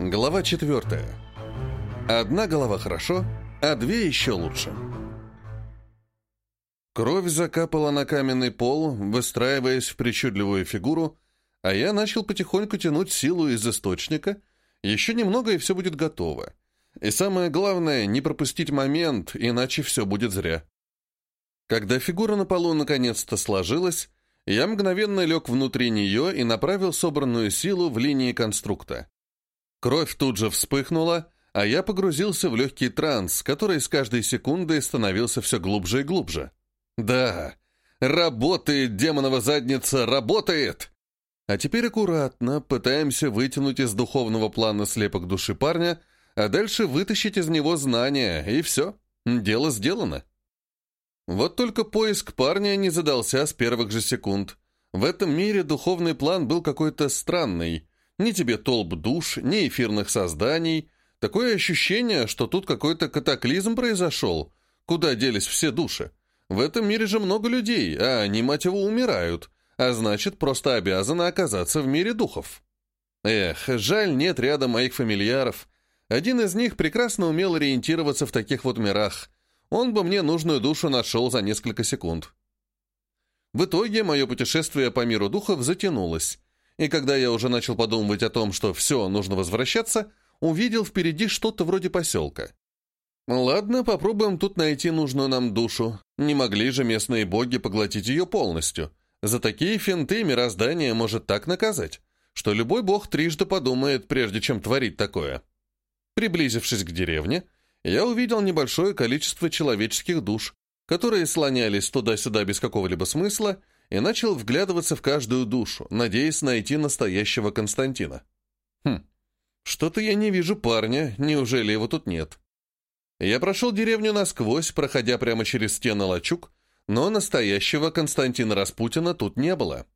Глава четвертая. Одна голова хорошо, а две еще лучше. Кровь закапала на каменный пол, выстраиваясь в причудливую фигуру, а я начал потихоньку тянуть силу из источника. Еще немного, и все будет готово. И самое главное, не пропустить момент, иначе все будет зря. Когда фигура на полу наконец-то сложилась, я мгновенно лег внутри нее и направил собранную силу в линии конструкта. Кровь тут же вспыхнула, а я погрузился в легкий транс, который с каждой секундой становился все глубже и глубже. Да, работает, демонова задница, работает! А теперь аккуратно пытаемся вытянуть из духовного плана слепок души парня, а дальше вытащить из него знания, и все, дело сделано. Вот только поиск парня не задался с первых же секунд. В этом мире духовный план был какой-то странный, ни тебе толп душ, ни эфирных созданий. Такое ощущение, что тут какой-то катаклизм произошел. Куда делись все души? В этом мире же много людей, а они, мать его, умирают. А значит, просто обязаны оказаться в мире духов. Эх, жаль, нет рядом моих фамильяров. Один из них прекрасно умел ориентироваться в таких вот мирах. Он бы мне нужную душу нашел за несколько секунд. В итоге мое путешествие по миру духов затянулось и когда я уже начал подумывать о том, что все, нужно возвращаться, увидел впереди что-то вроде поселка. Ладно, попробуем тут найти нужную нам душу. Не могли же местные боги поглотить ее полностью. За такие финты мироздание может так наказать, что любой бог трижды подумает, прежде чем творить такое. Приблизившись к деревне, я увидел небольшое количество человеческих душ, которые слонялись туда-сюда без какого-либо смысла и начал вглядываться в каждую душу, надеясь найти настоящего Константина. Хм, что-то я не вижу парня, неужели его тут нет? Я прошел деревню насквозь, проходя прямо через стены лачуг, но настоящего Константина Распутина тут не было.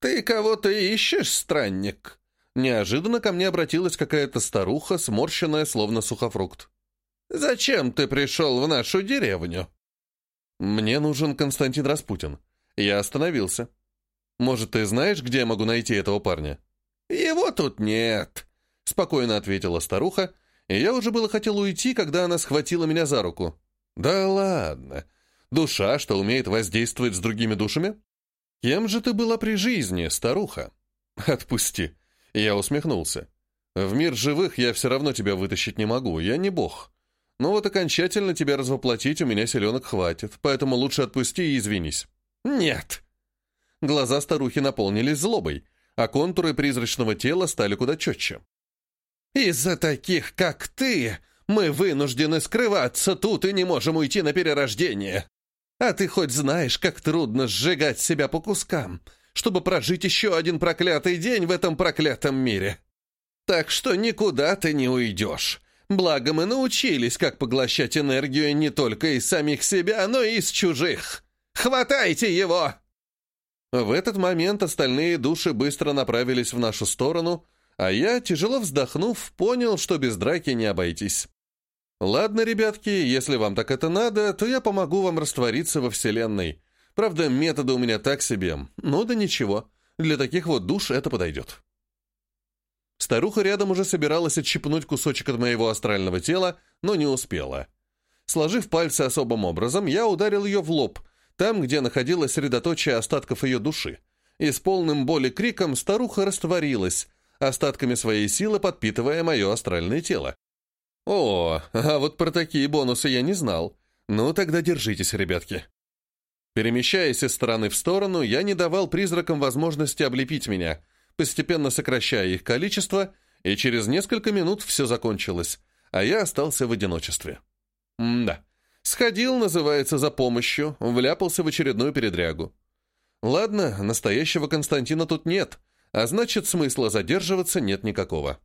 «Ты кого-то ищешь, странник?» Неожиданно ко мне обратилась какая-то старуха, сморщенная, словно сухофрукт. «Зачем ты пришел в нашу деревню?» «Мне нужен Константин Распутин», я остановился. «Может, ты знаешь, где я могу найти этого парня?» «Его тут нет», — спокойно ответила старуха, и я уже было хотел уйти, когда она схватила меня за руку. «Да ладно. Душа, что умеет воздействовать с другими душами? Кем же ты была при жизни, старуха?» «Отпусти». Я усмехнулся. «В мир живых я все равно тебя вытащить не могу, я не бог. Но вот окончательно тебя развоплотить у меня селенок хватит, поэтому лучше отпусти и извинись». «Нет!» Глаза старухи наполнились злобой, а контуры призрачного тела стали куда четче. «Из-за таких, как ты, мы вынуждены скрываться тут и не можем уйти на перерождение. А ты хоть знаешь, как трудно сжигать себя по кускам, чтобы прожить еще один проклятый день в этом проклятом мире. Так что никуда ты не уйдешь. Благо мы научились, как поглощать энергию не только из самих себя, но и из чужих». Хватайте его!» В этот момент остальные души быстро направились в нашу сторону, а я, тяжело вздохнув, понял, что без драки не обойтись. «Ладно, ребятки, если вам так это надо, то я помогу вам раствориться во Вселенной. Правда, методы у меня так себе. Ну да ничего, для таких вот душ это подойдет». Старуха рядом уже собиралась отщипнуть кусочек от моего астрального тела, но не успела. Сложив пальцы особым образом, я ударил ее в лоб, там, где находилось средоточие остатков ее души. И с полным боли криком старуха растворилась, остатками своей силы подпитывая мое астральное тело. О, а вот про такие бонусы я не знал. Ну, тогда держитесь, ребятки. Перемещаясь из стороны в сторону, я не давал призракам возможности облепить меня, постепенно сокращая их количество, и через несколько минут все закончилось, а я остался в одиночестве. М-да. Сходил, называется, за помощью, вляпался в очередную передрягу. Ладно, настоящего Константина тут нет, а значит, смысла задерживаться нет никакого.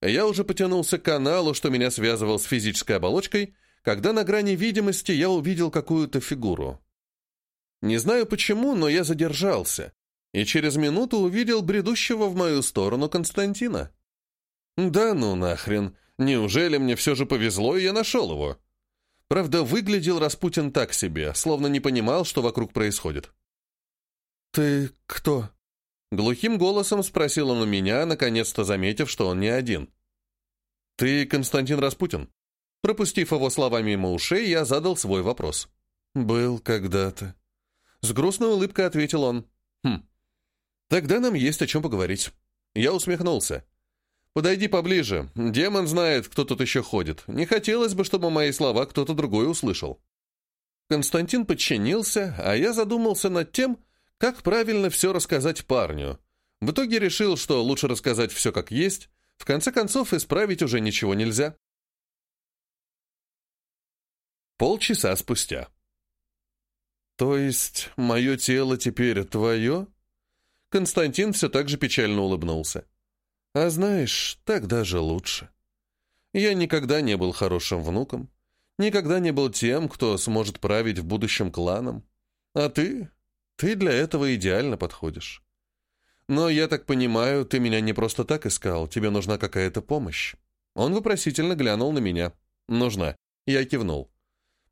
Я уже потянулся к каналу, что меня связывал с физической оболочкой, когда на грани видимости я увидел какую-то фигуру. Не знаю почему, но я задержался, и через минуту увидел бредущего в мою сторону Константина. Да ну нахрен, неужели мне все же повезло, и я нашел его? Правда, выглядел Распутин так себе, словно не понимал, что вокруг происходит. «Ты кто?» Глухим голосом спросил он у меня, наконец-то заметив, что он не один. «Ты Константин Распутин?» Пропустив его слова мимо ушей, я задал свой вопрос. «Был когда-то». С грустной улыбкой ответил он. «Хм, тогда нам есть о чем поговорить». Я усмехнулся. «Подойди поближе. Демон знает, кто тут еще ходит. Не хотелось бы, чтобы мои слова кто-то другой услышал». Константин подчинился, а я задумался над тем, как правильно все рассказать парню. В итоге решил, что лучше рассказать все как есть, в конце концов исправить уже ничего нельзя. Полчаса спустя. «То есть мое тело теперь твое?» Константин все так же печально улыбнулся. «А знаешь, так даже лучше. Я никогда не был хорошим внуком, никогда не был тем, кто сможет править в будущем кланом. А ты? Ты для этого идеально подходишь. Но я так понимаю, ты меня не просто так искал, тебе нужна какая-то помощь». Он вопросительно глянул на меня. «Нужна». Я кивнул.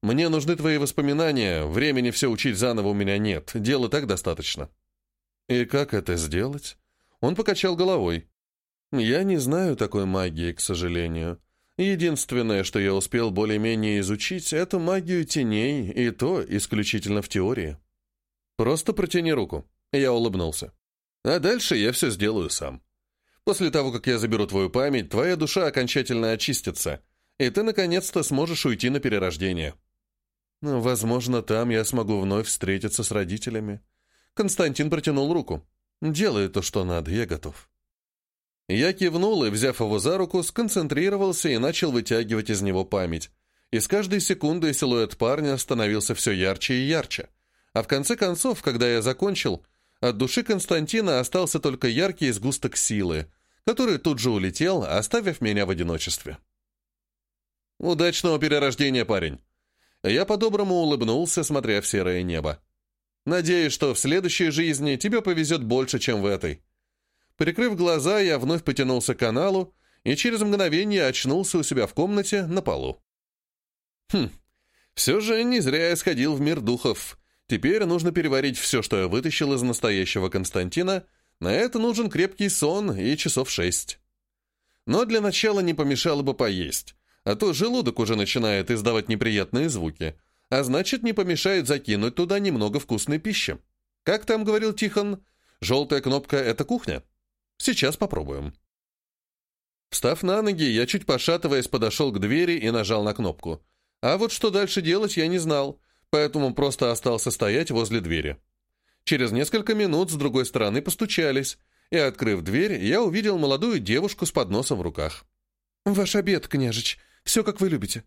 Мне нужны твои воспоминания, времени все учить заново у меня нет, дела так достаточно». «И как это сделать?» Он покачал головой. «Я не знаю такой магии, к сожалению. Единственное, что я успел более-менее изучить, это магию теней, и то исключительно в теории. Просто протяни руку». Я улыбнулся. «А дальше я все сделаю сам. После того, как я заберу твою память, твоя душа окончательно очистится, и ты наконец-то сможешь уйти на перерождение». Возможно, там я смогу вновь встретиться с родителями. Константин протянул руку. Делай то, что надо, я готов. Я кивнул и, взяв его за руку, сконцентрировался и начал вытягивать из него память. И с каждой секундой силуэт парня становился все ярче и ярче. А в конце концов, когда я закончил, от души Константина остался только яркий сгусток силы, который тут же улетел, оставив меня в одиночестве. «Удачного перерождения, парень!» Я по-доброму улыбнулся, смотря в серое небо. «Надеюсь, что в следующей жизни тебе повезет больше, чем в этой». Прикрыв глаза, я вновь потянулся к каналу и через мгновение очнулся у себя в комнате на полу. Хм, все же не зря я сходил в мир духов. Теперь нужно переварить все, что я вытащил из настоящего Константина. На это нужен крепкий сон и часов шесть. Но для начала не помешало бы поесть а то желудок уже начинает издавать неприятные звуки, а значит, не помешает закинуть туда немного вкусной пищи. Как там говорил Тихон, желтая кнопка — это кухня? Сейчас попробуем. Встав на ноги, я чуть пошатываясь подошел к двери и нажал на кнопку. А вот что дальше делать я не знал, поэтому просто остался стоять возле двери. Через несколько минут с другой стороны постучались, и, открыв дверь, я увидел молодую девушку с подносом в руках. «Ваш обед, княжич», все, как вы любите».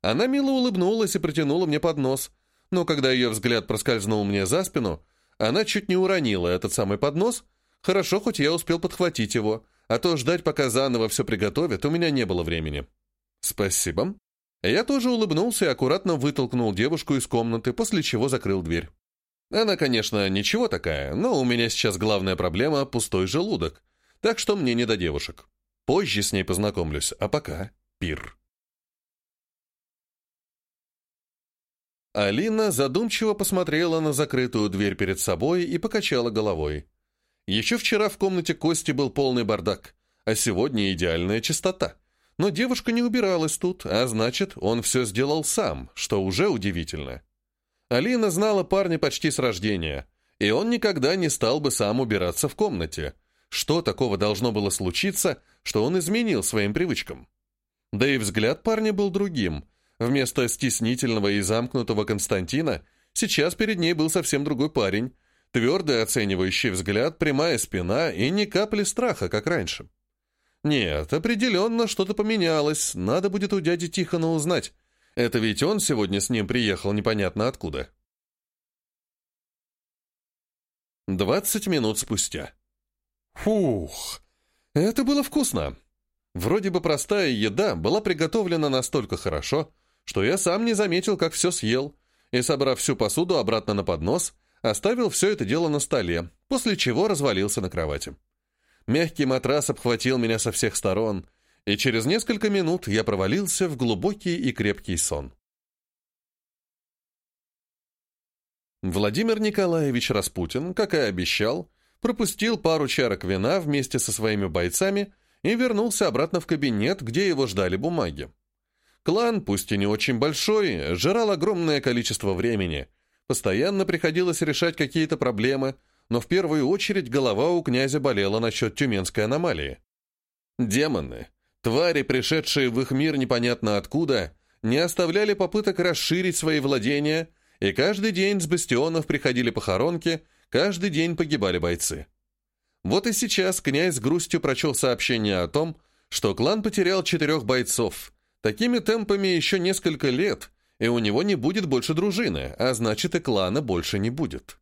Она мило улыбнулась и протянула мне поднос, но когда ее взгляд проскользнул мне за спину, она чуть не уронила этот самый поднос. Хорошо, хоть я успел подхватить его, а то ждать, пока заново все приготовят, у меня не было времени. «Спасибо». Я тоже улыбнулся и аккуратно вытолкнул девушку из комнаты, после чего закрыл дверь. Она, конечно, ничего такая, но у меня сейчас главная проблема — пустой желудок, так что мне не до девушек. Позже с ней познакомлюсь, а пока пир. Алина задумчиво посмотрела на закрытую дверь перед собой и покачала головой. Еще вчера в комнате Кости был полный бардак, а сегодня идеальная чистота. Но девушка не убиралась тут, а значит, он все сделал сам, что уже удивительно. Алина знала парня почти с рождения, и он никогда не стал бы сам убираться в комнате. Что такого должно было случиться, что он изменил своим привычкам? Да и взгляд парня был другим — Вместо стеснительного и замкнутого Константина сейчас перед ней был совсем другой парень. Твердый оценивающий взгляд, прямая спина и ни капли страха, как раньше. Нет, определенно что-то поменялось, надо будет у дяди Тихона узнать. Это ведь он сегодня с ним приехал непонятно откуда. Двадцать минут спустя. Фух, это было вкусно. Вроде бы простая еда была приготовлена настолько хорошо, что я сам не заметил, как все съел, и, собрав всю посуду обратно на поднос, оставил все это дело на столе, после чего развалился на кровати. Мягкий матрас обхватил меня со всех сторон, и через несколько минут я провалился в глубокий и крепкий сон. Владимир Николаевич Распутин, как и обещал, пропустил пару чарок вина вместе со своими бойцами и вернулся обратно в кабинет, где его ждали бумаги. Клан, пусть и не очень большой, жрал огромное количество времени. Постоянно приходилось решать какие-то проблемы, но в первую очередь голова у князя болела насчет тюменской аномалии. Демоны, твари, пришедшие в их мир непонятно откуда, не оставляли попыток расширить свои владения, и каждый день с бастионов приходили похоронки, каждый день погибали бойцы. Вот и сейчас князь с грустью прочел сообщение о том, что клан потерял четырех бойцов. Такими темпами еще несколько лет, и у него не будет больше дружины, а значит и клана больше не будет.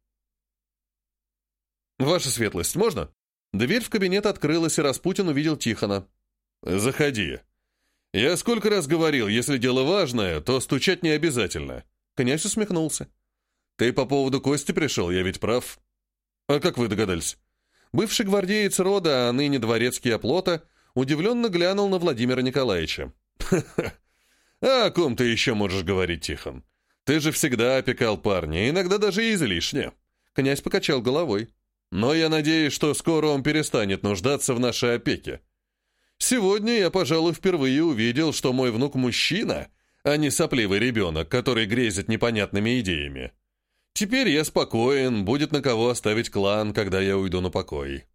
«Ваша светлость, можно?» Дверь в кабинет открылась, и Распутин увидел Тихона. «Заходи. Я сколько раз говорил, если дело важное, то стучать не обязательно». Князь усмехнулся. «Ты по поводу Кости пришел, я ведь прав». «А как вы догадались?» Бывший гвардеец рода, а ныне дворецкий оплота, удивленно глянул на Владимира Николаевича. «Ха-ха! А о ком ты еще можешь говорить, Тихон? Ты же всегда опекал парня, иногда даже излишне». Князь покачал головой. «Но я надеюсь, что скоро он перестанет нуждаться в нашей опеке. Сегодня я, пожалуй, впервые увидел, что мой внук мужчина, а не сопливый ребенок, который грезит непонятными идеями. Теперь я спокоен, будет на кого оставить клан, когда я уйду на покой.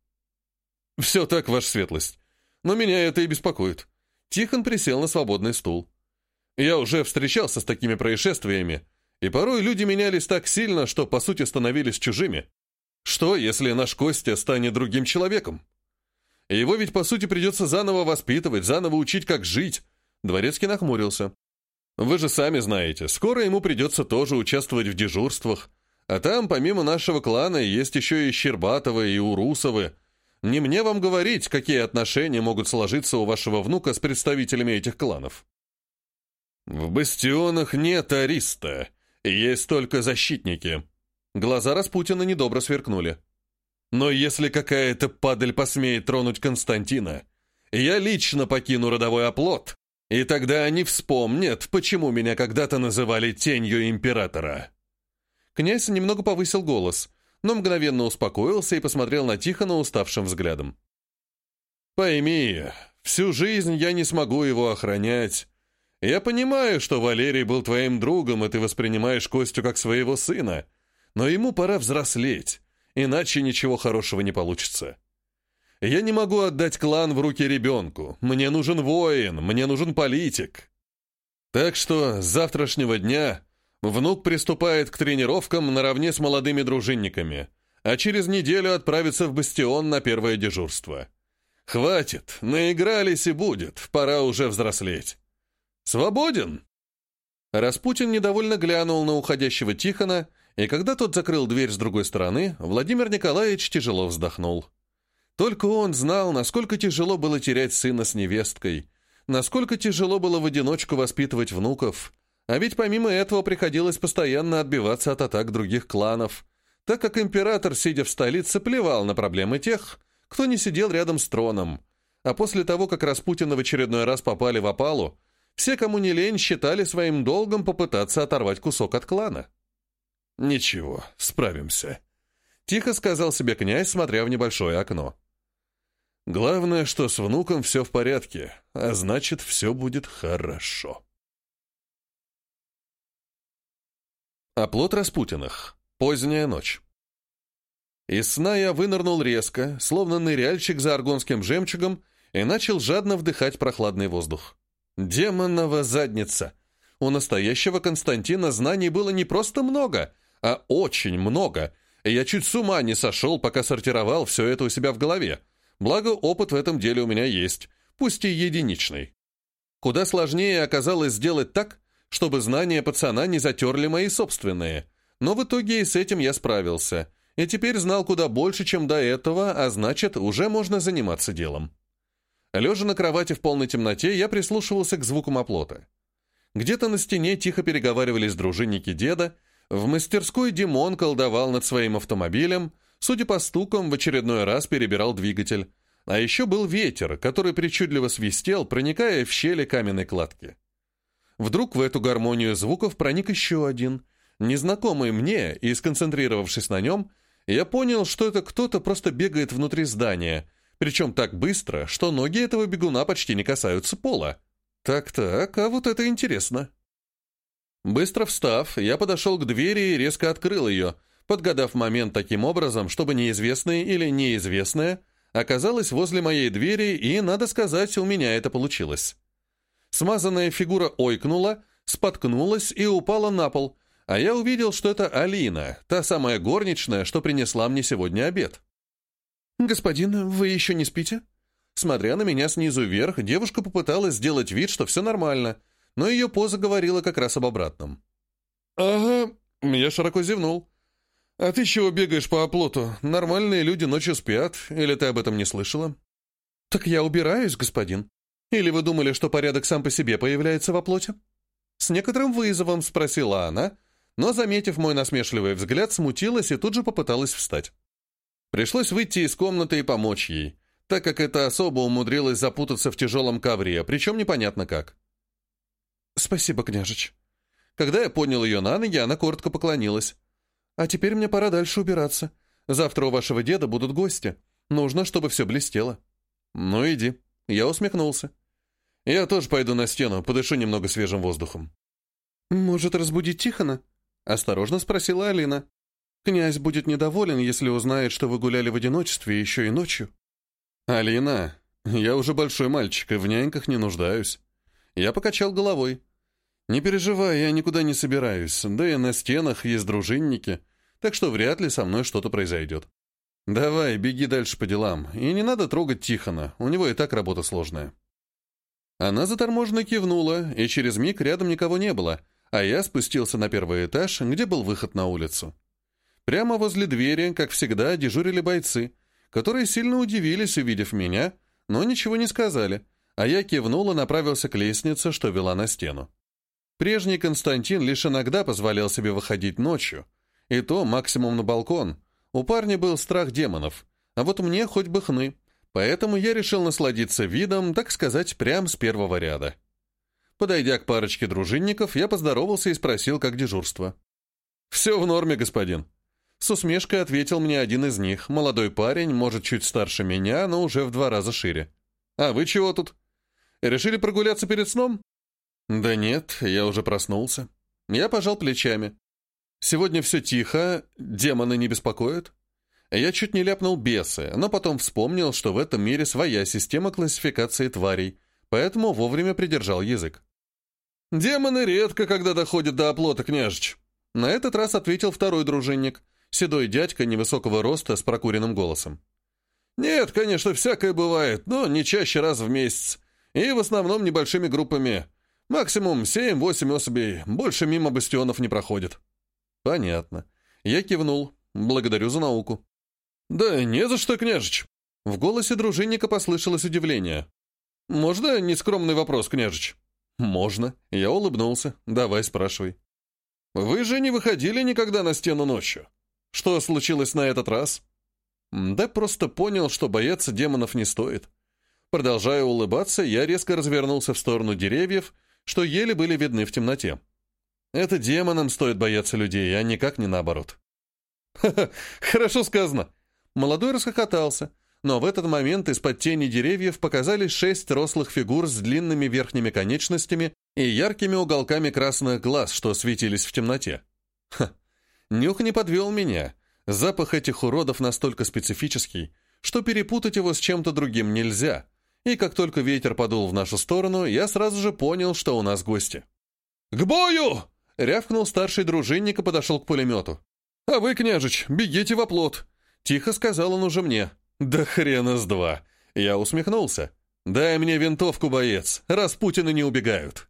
Все так, ваша светлость. Но меня это и беспокоит. Тихон присел на свободный стул. Я уже встречался с такими происшествиями, и порой люди менялись так сильно, что, по сути, становились чужими. Что, если наш Костя станет другим человеком? Его ведь, по сути, придется заново воспитывать, заново учить, как жить. Дворецкий нахмурился. Вы же сами знаете, скоро ему придется тоже участвовать в дежурствах. А там, помимо нашего клана, есть еще и Щербатовы и Урусовы. Не мне вам говорить, какие отношения могут сложиться у вашего внука с представителями этих кланов. В бастионах нет ариста, есть только защитники. Глаза Распутина недобро сверкнули. Но если какая-то падаль посмеет тронуть Константина, я лично покину родовой оплот и тогда они вспомнят, почему меня когда-то называли тенью императора. Князь немного повысил голос, но мгновенно успокоился и посмотрел на Тихона уставшим взглядом. «Пойми, всю жизнь я не смогу его охранять. Я понимаю, что Валерий был твоим другом, и ты воспринимаешь Костю как своего сына, но ему пора взрослеть, иначе ничего хорошего не получится. Я не могу отдать клан в руки ребенку. Мне нужен воин, мне нужен политик. Так что с завтрашнего дня внук приступает к тренировкам наравне с молодыми дружинниками, а через неделю отправится в бастион на первое дежурство. Хватит, наигрались и будет, пора уже взрослеть. Свободен? Распутин недовольно глянул на уходящего Тихона, и когда тот закрыл дверь с другой стороны, Владимир Николаевич тяжело вздохнул. Только он знал, насколько тяжело было терять сына с невесткой, насколько тяжело было в одиночку воспитывать внуков, а ведь помимо этого приходилось постоянно отбиваться от атак других кланов, так как император, сидя в столице, плевал на проблемы тех, кто не сидел рядом с троном. А после того, как Распутина в очередной раз попали в опалу, все, кому не лень, считали своим долгом попытаться оторвать кусок от клана. «Ничего, справимся», — тихо сказал себе князь, смотря в небольшое окно. Главное, что с внуком все в порядке, а значит, все будет хорошо. Оплот Распутиных. Поздняя ночь. Из сна я вынырнул резко, словно ныряльщик за аргонским жемчугом, и начал жадно вдыхать прохладный воздух. Демонова задница! У настоящего Константина знаний было не просто много, а очень много, я чуть с ума не сошел, пока сортировал все это у себя в голове. Благо, опыт в этом деле у меня есть, пусть и единичный. Куда сложнее оказалось сделать так, чтобы знания пацана не затерли мои собственные. Но в итоге и с этим я справился, и теперь знал куда больше, чем до этого, а значит, уже можно заниматься делом. Лежа на кровати в полной темноте, я прислушивался к звукам оплота. Где-то на стене тихо переговаривались дружинники деда, в мастерской Димон колдовал над своим автомобилем, Судя по стукам, в очередной раз перебирал двигатель. А еще был ветер, который причудливо свистел, проникая в щели каменной кладки. Вдруг в эту гармонию звуков проник еще один, незнакомый мне, и, сконцентрировавшись на нем, Я понял, что это кто-то просто бегает внутри здания, причем так быстро, что ноги этого бегуна почти не касаются пола. Так-так, а вот это интересно. Быстро встав, я подошел к двери и резко открыл ее, подгадав момент таким образом, чтобы неизвестное или неизвестное оказалось возле моей двери, и, надо сказать, у меня это получилось. Смазанная фигура ойкнула, споткнулась и упала на пол, а я увидел, что это Алина, та самая горничная, что принесла мне сегодня обед. «Господин, вы еще не спите?» Смотря на меня снизу вверх, девушка попыталась сделать вид, что все нормально, но ее поза говорила как раз об обратном. «Ага», — я широко зевнул. «А ты чего бегаешь по оплоту? Нормальные люди ночью спят, или ты об этом не слышала?» «Так я убираюсь, господин. Или вы думали, что порядок сам по себе появляется в оплоте?» С некоторым вызовом спросила она, но, заметив мой насмешливый взгляд, смутилась и тут же попыталась встать. Пришлось выйти из комнаты и помочь ей, так как эта особа умудрилась запутаться в тяжелом ковре, причем непонятно как. «Спасибо, княжич». Когда я поднял ее на ноги, она коротко поклонилась. «А теперь мне пора дальше убираться. Завтра у вашего деда будут гости. Нужно, чтобы все блестело». «Ну, иди». Я усмехнулся. «Я тоже пойду на стену, подышу немного свежим воздухом». «Может, разбудить Тихона?» — осторожно спросила Алина. «Князь будет недоволен, если узнает, что вы гуляли в одиночестве еще и ночью». «Алина, я уже большой мальчик и в няньках не нуждаюсь». Я покачал головой. «Не переживай, я никуда не собираюсь, да и на стенах есть дружинники, так что вряд ли со мной что-то произойдет. Давай, беги дальше по делам, и не надо трогать Тихона, у него и так работа сложная». Она заторможенно кивнула, и через миг рядом никого не было, а я спустился на первый этаж, где был выход на улицу. Прямо возле двери, как всегда, дежурили бойцы, которые сильно удивились, увидев меня, но ничего не сказали, а я кивнул и направился к лестнице, что вела на стену. Прежний Константин лишь иногда позволял себе выходить ночью, и то максимум на балкон. У парня был страх демонов, а вот мне хоть бы хны, Поэтому я решил насладиться видом, так сказать, прямо с первого ряда. Подойдя к парочке дружинников, я поздоровался и спросил, как дежурство. «Все в норме, господин». С усмешкой ответил мне один из них, молодой парень, может, чуть старше меня, но уже в два раза шире. «А вы чего тут? Решили прогуляться перед сном?» «Да нет, я уже проснулся». Я пожал плечами. «Сегодня все тихо, демоны не беспокоят?» Я чуть не ляпнул бесы, но потом вспомнил, что в этом мире своя система классификации тварей, поэтому вовремя придержал язык. «Демоны редко, когда доходят до оплота, княжич!» На этот раз ответил второй дружинник, седой дядька невысокого роста с прокуренным голосом. «Нет, конечно, всякое бывает, но не чаще раз в месяц, и в основном небольшими группами. Максимум семь-восемь особей, больше мимо бастионов не проходит». «Понятно». Я кивнул. «Благодарю за науку». «Да не за что, княжич!» В голосе дружинника послышалось удивление. «Можно нескромный вопрос, княжич?» «Можно». Я улыбнулся. «Давай, спрашивай». «Вы же не выходили никогда на стену ночью? Что случилось на этот раз?» «Да просто понял, что бояться демонов не стоит». Продолжая улыбаться, я резко развернулся в сторону деревьев, что еле были видны в темноте. «Это демонам стоит бояться людей, а никак не наоборот». «Ха-ха, хорошо сказано. Молодой расхохотался, но в этот момент из-под тени деревьев показались шесть рослых фигур с длинными верхними конечностями и яркими уголками красных глаз, что светились в темноте. Ха! Нюх не подвел меня. Запах этих уродов настолько специфический, что перепутать его с чем-то другим нельзя. И как только ветер подул в нашу сторону, я сразу же понял, что у нас гости. «К бою!» — рявкнул старший дружинник и подошел к пулемету. «А вы, княжич, бегите в оплот!» Тихо сказал он уже мне. «Да хрена с два!» Я усмехнулся. «Дай мне винтовку, боец, раз Путины не убегают!»